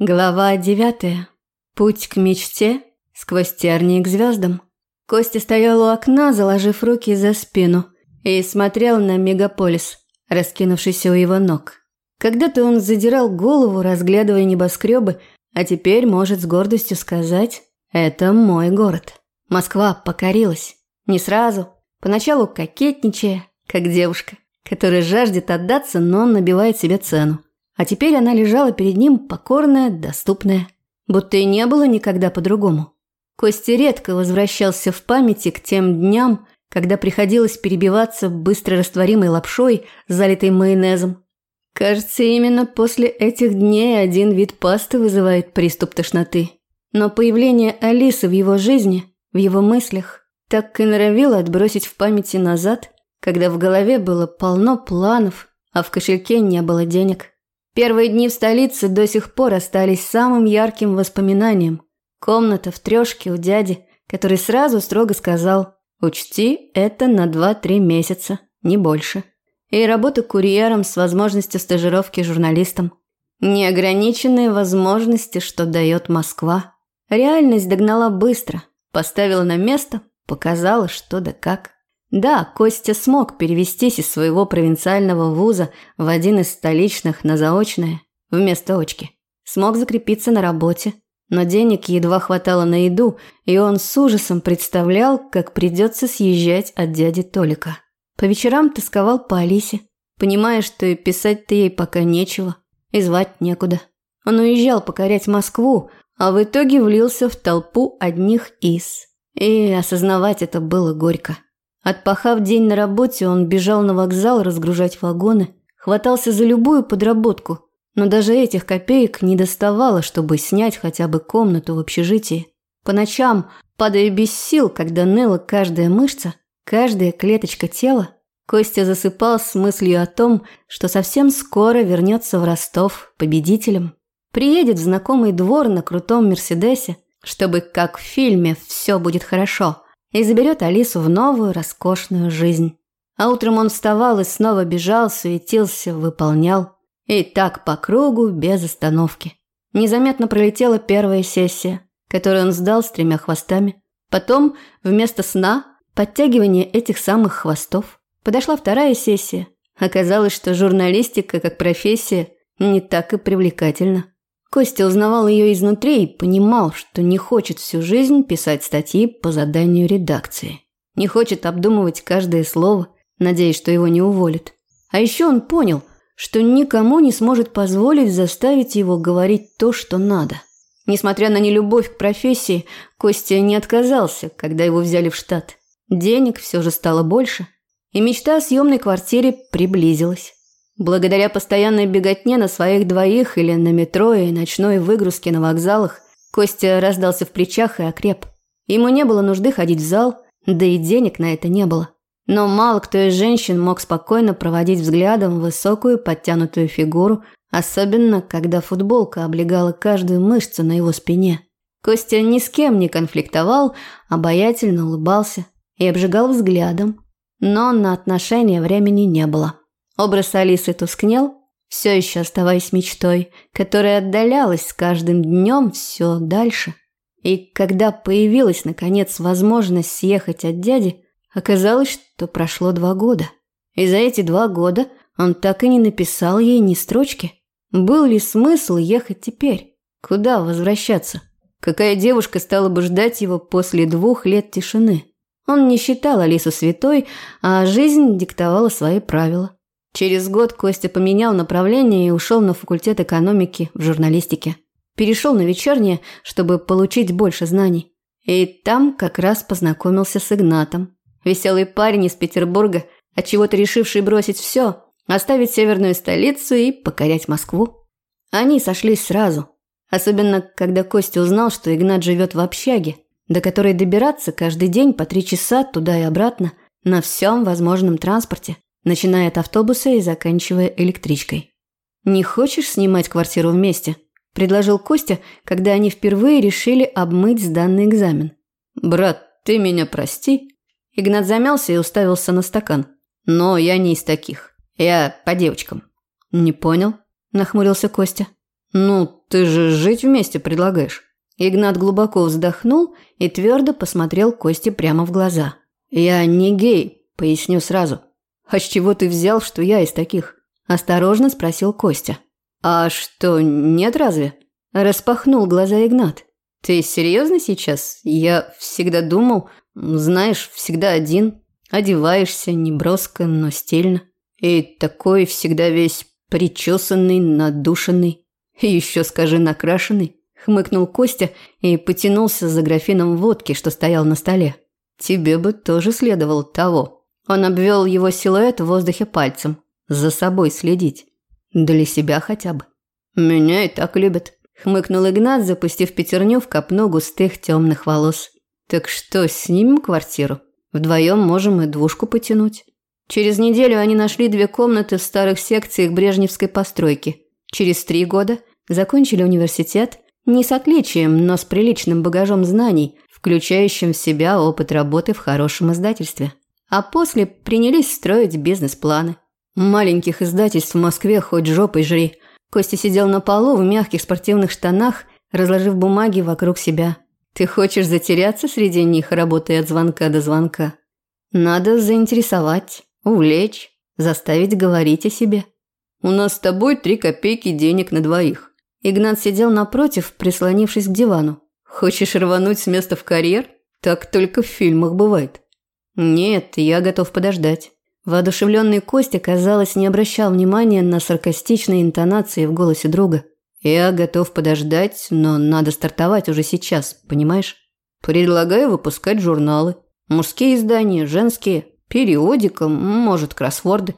Глава девятая. Путь к мечте сквозь тернии к звездам. Костя стоял у окна, заложив руки за спину, и смотрел на мегаполис, раскинувшийся у его ног. Когда-то он задирал голову, разглядывая небоскребы, а теперь может с гордостью сказать «Это мой город». Москва покорилась. Не сразу, поначалу кокетничая, как девушка, которая жаждет отдаться, но набивает себе цену. А теперь она лежала перед ним покорная, доступная. Будто и не было никогда по-другому. Костя редко возвращался в памяти к тем дням, когда приходилось перебиваться быстро растворимой лапшой, залитой майонезом. Кажется, именно после этих дней один вид пасты вызывает приступ тошноты. Но появление Алисы в его жизни, в его мыслях, так и норовило отбросить в памяти назад, когда в голове было полно планов, а в кошельке не было денег. Первые дни в столице до сих пор остались самым ярким воспоминанием. Комната в трешке у дяди, который сразу строго сказал «Учти, это на 2-3 месяца, не больше». И работа курьером с возможностью стажировки журналистом. Неограниченные возможности, что дает Москва. Реальность догнала быстро, поставила на место, показала что да как. Да, Костя смог перевестись из своего провинциального вуза в один из столичных на заочное, вместо очки. Смог закрепиться на работе, но денег едва хватало на еду, и он с ужасом представлял, как придется съезжать от дяди Толика. По вечерам тосковал по Алисе, понимая, что и писать-то ей пока нечего, и звать некуда. Он уезжал покорять Москву, а в итоге влился в толпу одних из. И осознавать это было горько. Отпахав день на работе, он бежал на вокзал разгружать вагоны, хватался за любую подработку, но даже этих копеек не доставало, чтобы снять хотя бы комнату в общежитии. По ночам, падая без сил, когда ныла каждая мышца, каждая клеточка тела, Костя засыпал с мыслью о том, что совсем скоро вернется в Ростов победителем. Приедет в знакомый двор на крутом Мерседесе, чтобы, как в фильме, все будет хорошо – и заберет Алису в новую роскошную жизнь. А утром он вставал и снова бежал, суетился, выполнял. И так по кругу, без остановки. Незаметно пролетела первая сессия, которую он сдал с тремя хвостами. Потом, вместо сна, подтягивание этих самых хвостов. Подошла вторая сессия. Оказалось, что журналистика как профессия не так и привлекательна. Костя узнавал ее изнутри и понимал, что не хочет всю жизнь писать статьи по заданию редакции. Не хочет обдумывать каждое слово, надеясь, что его не уволят. А еще он понял, что никому не сможет позволить заставить его говорить то, что надо. Несмотря на нелюбовь к профессии, Костя не отказался, когда его взяли в штат. Денег все же стало больше, и мечта о съемной квартире приблизилась. Благодаря постоянной беготне на своих двоих или на метро и ночной выгрузке на вокзалах, Костя раздался в плечах и окреп. Ему не было нужды ходить в зал, да и денег на это не было. Но мало кто из женщин мог спокойно проводить взглядом высокую подтянутую фигуру, особенно когда футболка облегала каждую мышцу на его спине. Костя ни с кем не конфликтовал, обаятельно улыбался и обжигал взглядом, но на отношения времени не было. Образ Алисы тускнел, все еще оставаясь мечтой, которая отдалялась с каждым днем все дальше. И когда появилась, наконец, возможность съехать от дяди, оказалось, что прошло два года. И за эти два года он так и не написал ей ни строчки. Был ли смысл ехать теперь? Куда возвращаться? Какая девушка стала бы ждать его после двух лет тишины? Он не считал Алису святой, а жизнь диктовала свои правила. Через год Костя поменял направление и ушел на факультет экономики в журналистике. Перешел на вечернее, чтобы получить больше знаний. И там как раз познакомился с Игнатом. Веселый парень из Петербурга, отчего-то решивший бросить все, оставить северную столицу и покорять Москву. Они сошлись сразу. Особенно, когда Костя узнал, что Игнат живет в общаге, до которой добираться каждый день по три часа туда и обратно на всем возможном транспорте начиная от автобуса и заканчивая электричкой. «Не хочешь снимать квартиру вместе?» – предложил Костя, когда они впервые решили обмыть сданный экзамен. «Брат, ты меня прости». Игнат замялся и уставился на стакан. «Но я не из таких. Я по девочкам». «Не понял», – нахмурился Костя. «Ну, ты же жить вместе предлагаешь». Игнат глубоко вздохнул и твердо посмотрел Косте прямо в глаза. «Я не гей, поясню сразу». «А с чего ты взял, что я из таких?» – осторожно спросил Костя. «А что, нет разве?» – распахнул глаза Игнат. «Ты серьезно сейчас? Я всегда думал, знаешь, всегда один, одеваешься неброско, но стильно. И такой всегда весь причесанный, надушенный. И еще скажи накрашенный» хмыкнул Костя и потянулся за графином водки, что стоял на столе. Тебе бы тоже следовало того. Он обвел его силуэт в воздухе пальцем. За собой следить. Для себя хотя бы. Меня и так любят. Хмыкнул Игнат, запустив пятерню в копну густых темных волос. Так что, снимем квартиру? Вдвоем можем и двушку потянуть. Через неделю они нашли две комнаты в старых секциях брежневской постройки. Через три года закончили университет не с отличием, но с приличным багажом знаний, включающим в себя опыт работы в хорошем издательстве. А после принялись строить бизнес-планы. Маленьких издательств в Москве хоть жопой жри. Костя сидел на полу в мягких спортивных штанах, разложив бумаги вокруг себя. Ты хочешь затеряться среди них, работая от звонка до звонка? Надо заинтересовать, увлечь, заставить говорить о себе. У нас с тобой три копейки денег на двоих. Игнат сидел напротив, прислонившись к дивану. «Хочешь рвануть с места в карьер? Так только в фильмах бывает». «Нет, я готов подождать». Воодушевленный Костя, казалось, не обращал внимания на саркастичные интонации в голосе друга. «Я готов подождать, но надо стартовать уже сейчас, понимаешь? Предлагаю выпускать журналы. Мужские издания, женские, периодика, может, кроссворды».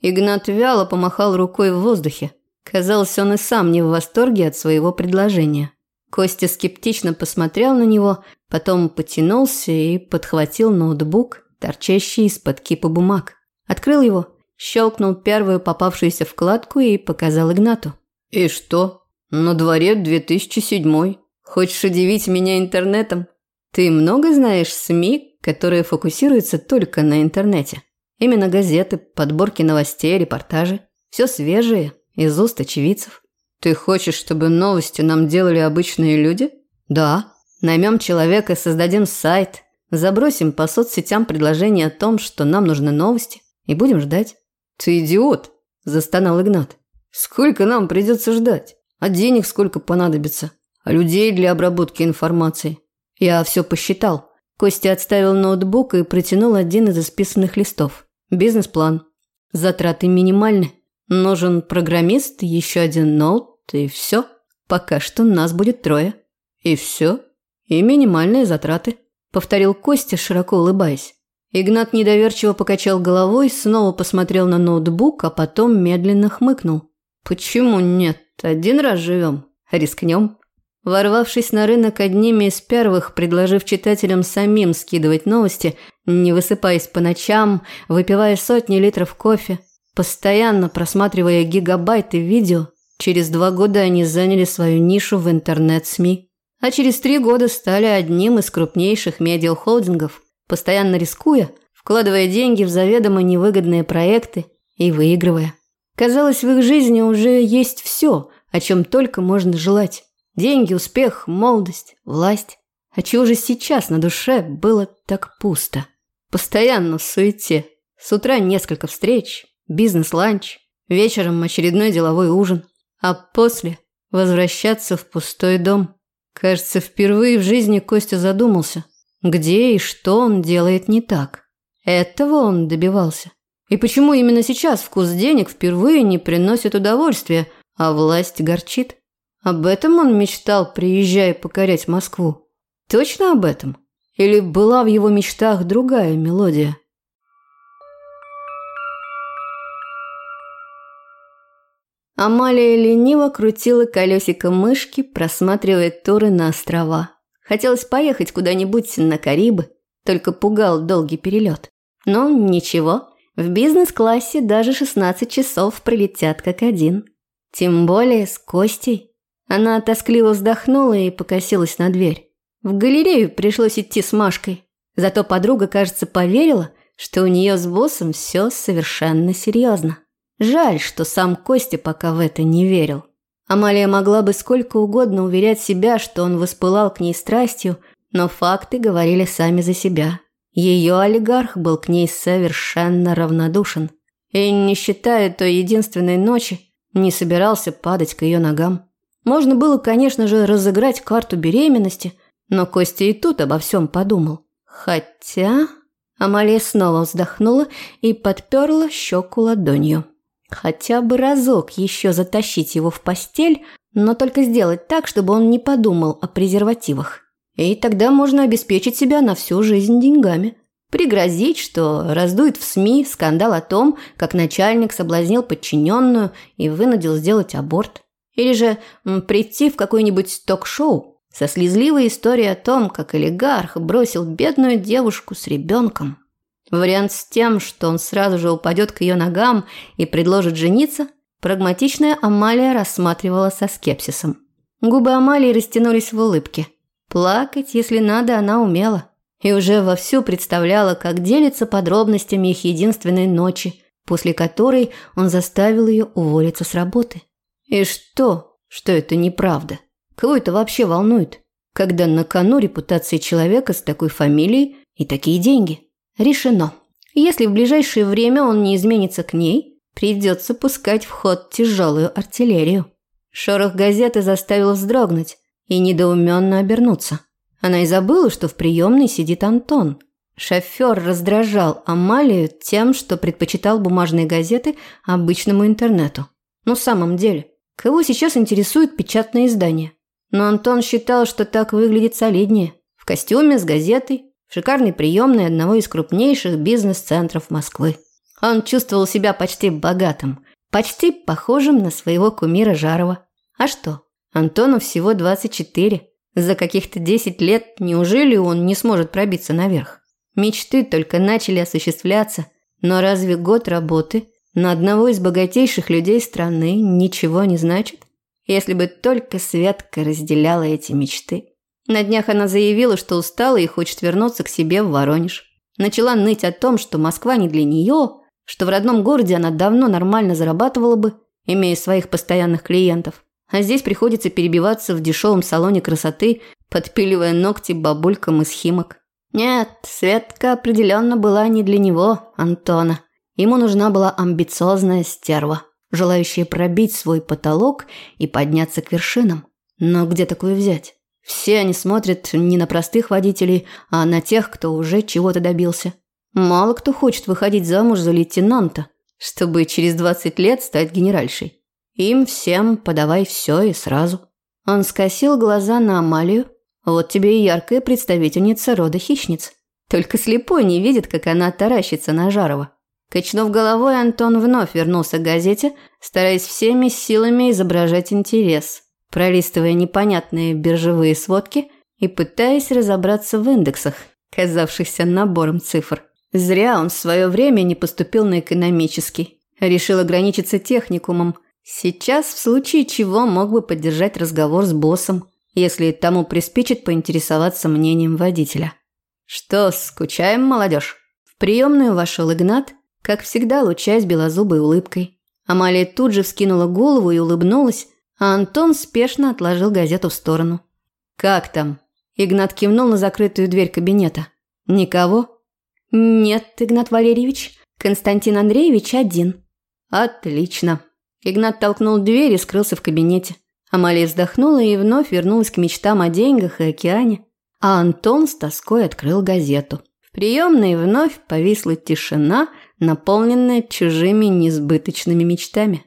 Игнат вяло помахал рукой в воздухе. Казалось, он и сам не в восторге от своего предложения. Костя скептично посмотрел на него, потом потянулся и подхватил ноутбук, торчащий из-под кипа бумаг. Открыл его, щелкнул первую попавшуюся вкладку и показал Игнату. «И что? На дворе 2007 Хочешь удивить меня интернетом? Ты много знаешь СМИ, которые фокусируются только на интернете? Именно газеты, подборки новостей, репортажи. Все свежее, из уст очевидцев. Ты хочешь, чтобы новости нам делали обычные люди? Да. Наймем человека, создадим сайт, забросим по соцсетям предложение о том, что нам нужны новости, и будем ждать. Ты идиот, застонал Игнат. Сколько нам придется ждать? А денег сколько понадобится? А людей для обработки информации? Я все посчитал. Костя отставил ноутбук и протянул один из исписанных листов. Бизнес-план. Затраты минимальны. Нужен программист, еще один ноут, и все. Пока что нас будет трое. И все. И минимальные затраты. Повторил Костя, широко улыбаясь. Игнат недоверчиво покачал головой, снова посмотрел на ноутбук, а потом медленно хмыкнул. «Почему нет? Один раз живем. Рискнем». Ворвавшись на рынок одними из первых, предложив читателям самим скидывать новости, не высыпаясь по ночам, выпивая сотни литров кофе, Постоянно просматривая гигабайты видео, через два года они заняли свою нишу в интернет-СМИ. А через три года стали одним из крупнейших медиахолдингов, постоянно рискуя, вкладывая деньги в заведомо невыгодные проекты и выигрывая. Казалось, в их жизни уже есть все, о чем только можно желать. Деньги, успех, молодость, власть. А чего же сейчас на душе было так пусто? Постоянно в суете. С утра несколько встреч, бизнес-ланч, вечером очередной деловой ужин, а после возвращаться в пустой дом. Кажется, впервые в жизни Костя задумался, где и что он делает не так. Этого он добивался. И почему именно сейчас вкус денег впервые не приносит удовольствия, а власть горчит? Об этом он мечтал, приезжая покорять Москву. Точно об этом? Или была в его мечтах другая мелодия? Амалия лениво крутила колесико мышки, просматривая туры на острова. Хотелось поехать куда-нибудь на Карибы, только пугал долгий перелет. Но ничего, в бизнес-классе даже 16 часов пролетят как один. Тем более с Костей. Она тоскливо вздохнула и покосилась на дверь. В галерею пришлось идти с Машкой. Зато подруга, кажется, поверила, что у нее с боссом все совершенно серьезно. Жаль, что сам Костя пока в это не верил. Амалия могла бы сколько угодно уверять себя, что он воспылал к ней страстью, но факты говорили сами за себя. Ее олигарх был к ней совершенно равнодушен. И, не считая той единственной ночи, не собирался падать к ее ногам. Можно было, конечно же, разыграть карту беременности, но Костя и тут обо всем подумал. Хотя... Амалия снова вздохнула и подперла щеку ладонью. Хотя бы разок еще затащить его в постель, но только сделать так, чтобы он не подумал о презервативах. И тогда можно обеспечить себя на всю жизнь деньгами. Пригрозить, что раздует в СМИ скандал о том, как начальник соблазнил подчиненную и вынудил сделать аборт. Или же прийти в какое-нибудь ток-шоу со слезливой историей о том, как олигарх бросил бедную девушку с ребенком. Вариант с тем, что он сразу же упадет к ее ногам и предложит жениться, прагматичная Амалия рассматривала со скепсисом. Губы Амалии растянулись в улыбке. Плакать, если надо, она умела. И уже вовсю представляла, как делится подробностями их единственной ночи, после которой он заставил ее уволиться с работы. И что, что это неправда? Кого это вообще волнует? Когда на кону репутации человека с такой фамилией и такие деньги? Решено. Если в ближайшее время он не изменится к ней, придется пускать в ход тяжелую артиллерию. Шорох газеты заставил вздрогнуть и недоуменно обернуться. Она и забыла, что в приемной сидит Антон. Шофер раздражал Амалию тем, что предпочитал бумажные газеты обычному интернету. Но в самом деле, кого сейчас интересует печатное издание? Но Антон считал, что так выглядит солиднее. В костюме с газетой, шикарной приемной одного из крупнейших бизнес-центров Москвы. Он чувствовал себя почти богатым, почти похожим на своего кумира Жарова. А что? Антону всего 24. За каких-то 10 лет неужели он не сможет пробиться наверх? Мечты только начали осуществляться, но разве год работы на одного из богатейших людей страны ничего не значит? Если бы только Светка разделяла эти мечты. На днях она заявила, что устала и хочет вернуться к себе в Воронеж. Начала ныть о том, что Москва не для нее, что в родном городе она давно нормально зарабатывала бы, имея своих постоянных клиентов а здесь приходится перебиваться в дешевом салоне красоты, подпиливая ногти бабулькам из химок. Нет, Светка определенно была не для него, Антона. Ему нужна была амбициозная стерва, желающая пробить свой потолок и подняться к вершинам. Но где такую взять? Все они смотрят не на простых водителей, а на тех, кто уже чего-то добился. Мало кто хочет выходить замуж за лейтенанта, чтобы через 20 лет стать генеральшей. Им всем подавай все и сразу. Он скосил глаза на Амалию. Вот тебе и яркая представительница рода хищниц. Только слепой не видит, как она таращится на Жарова. Качнув головой, Антон вновь вернулся к газете, стараясь всеми силами изображать интерес, пролистывая непонятные биржевые сводки и пытаясь разобраться в индексах, казавшихся набором цифр. Зря он в свое время не поступил на экономический. Решил ограничиться техникумом, Сейчас в случае чего мог бы поддержать разговор с боссом, если тому приспичит поинтересоваться мнением водителя. «Что, скучаем, молодежь?» В приемную вошел Игнат, как всегда лучаясь белозубой улыбкой. Амалия тут же вскинула голову и улыбнулась, а Антон спешно отложил газету в сторону. «Как там?» Игнат кивнул на закрытую дверь кабинета. «Никого?» «Нет, Игнат Валерьевич. Константин Андреевич один». «Отлично», Игнат толкнул дверь и скрылся в кабинете. Амалия вздохнула и вновь вернулась к мечтам о деньгах и океане. А Антон с тоской открыл газету. В приемной вновь повисла тишина, наполненная чужими несбыточными мечтами.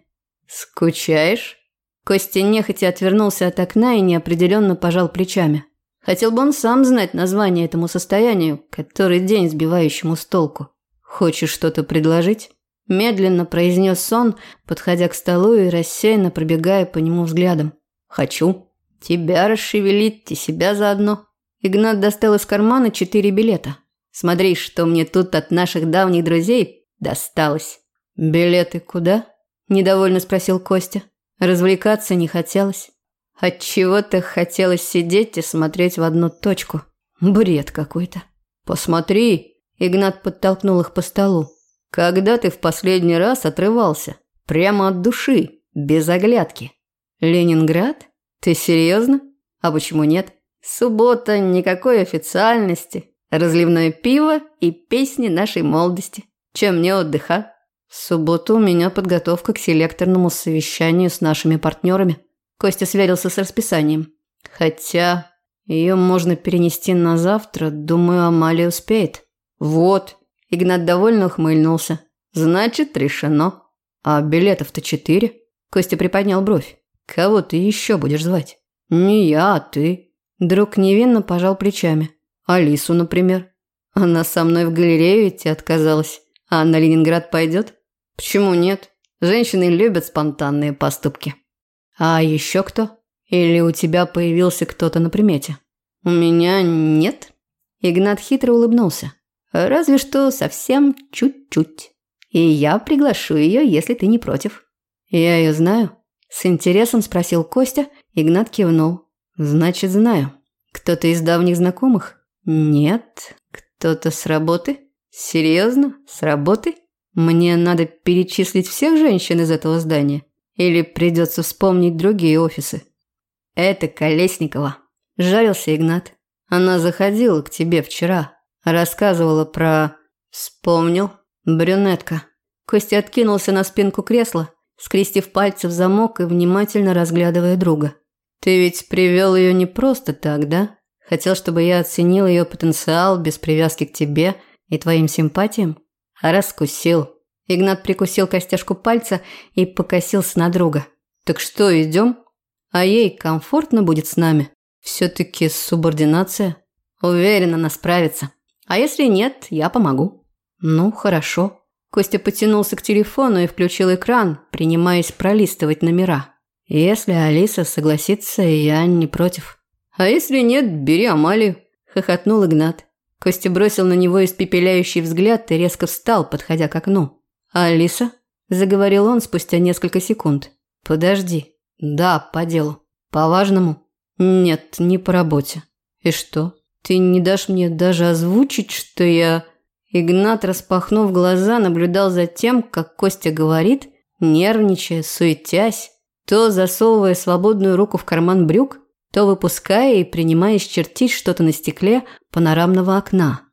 «Скучаешь?» Костя нехотя отвернулся от окна и неопределенно пожал плечами. Хотел бы он сам знать название этому состоянию, который день сбивающему с толку. «Хочешь что-то предложить?» Медленно произнес сон, подходя к столу и рассеянно пробегая по нему взглядом. «Хочу. Тебя расшевелить и себя заодно». Игнат достал из кармана четыре билета. «Смотри, что мне тут от наших давних друзей досталось». «Билеты куда?» – недовольно спросил Костя. Развлекаться не хотелось. Отчего-то хотелось сидеть и смотреть в одну точку. Бред какой-то. «Посмотри!» – Игнат подтолкнул их по столу. Когда ты в последний раз отрывался? Прямо от души, без оглядки. Ленинград? Ты серьезно? А почему нет? Суббота, никакой официальности. Разливное пиво и песни нашей молодости. Чем мне отдыха? В субботу у меня подготовка к селекторному совещанию с нашими партнерами. Костя сверился с расписанием. Хотя ее можно перенести на завтра, думаю, Амалия успеет. Вот. Игнат довольно ухмыльнулся. Значит, решено. А билетов-то четыре. Костя приподнял бровь. Кого ты еще будешь звать? Не я, а ты. Друг невинно пожал плечами. Алису, например. Она со мной в галерею идти отказалась. А на Ленинград пойдет? Почему нет? Женщины любят спонтанные поступки. А еще кто? Или у тебя появился кто-то на примете? У меня нет. Игнат хитро улыбнулся. Разве что совсем чуть-чуть. И я приглашу ее, если ты не против. Я ее знаю. С интересом спросил Костя. Игнат кивнул. Значит, знаю. Кто-то из давних знакомых? Нет. Кто-то с работы? Серьезно? С работы? Мне надо перечислить всех женщин из этого здания? Или придется вспомнить другие офисы? Это Колесникова. Жарился Игнат. Она заходила к тебе вчера. Рассказывала про... Вспомнил. Брюнетка. Костя откинулся на спинку кресла, скрестив пальцы в замок и внимательно разглядывая друга. Ты ведь привел ее не просто так, да? Хотел, чтобы я оценил ее потенциал без привязки к тебе и твоим симпатиям? Раскусил. Игнат прикусил костяшку пальца и покосился на друга. Так что, идем? А ей комфортно будет с нами? Все-таки субординация. Уверен, она справится. А если нет, я помогу. Ну, хорошо. Костя потянулся к телефону и включил экран, принимаясь пролистывать номера. Если Алиса согласится, я не против. А если нет, бери Амалию, хохотнул Игнат. Костя бросил на него испепеляющий взгляд и резко встал, подходя к окну. «Алиса?» – заговорил он спустя несколько секунд. «Подожди. Да, по делу. По важному?» «Нет, не по работе. И что? Ты не дашь мне даже озвучить, что я...» Игнат, распахнув глаза, наблюдал за тем, как Костя говорит, нервничая, суетясь, то засовывая свободную руку в карман брюк, то выпуская и принимаясь чертить что-то на стекле панорамного окна.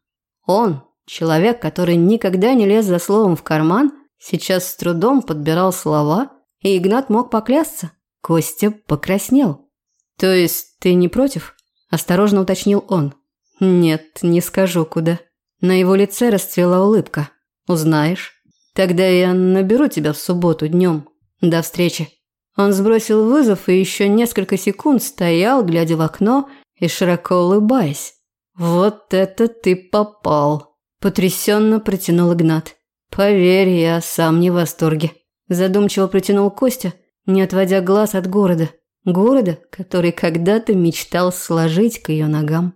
Он, человек, который никогда не лез за словом в карман, сейчас с трудом подбирал слова, и Игнат мог поклясться. Костя покраснел. «То есть ты не против?» – осторожно уточнил он. «Нет, не скажу куда». На его лице расцвела улыбка. «Узнаешь. Тогда я наберу тебя в субботу днем. До встречи». Он сбросил вызов и еще несколько секунд стоял, глядя в окно и широко улыбаясь. «Вот это ты попал!» – потрясенно протянул Игнат. «Поверь, я сам не в восторге». Задумчиво протянул Костя, не отводя глаз от города. Города, который когда-то мечтал сложить к ее ногам.